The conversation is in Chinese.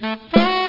sepi suasana